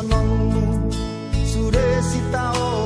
sonongmu sudah si tahu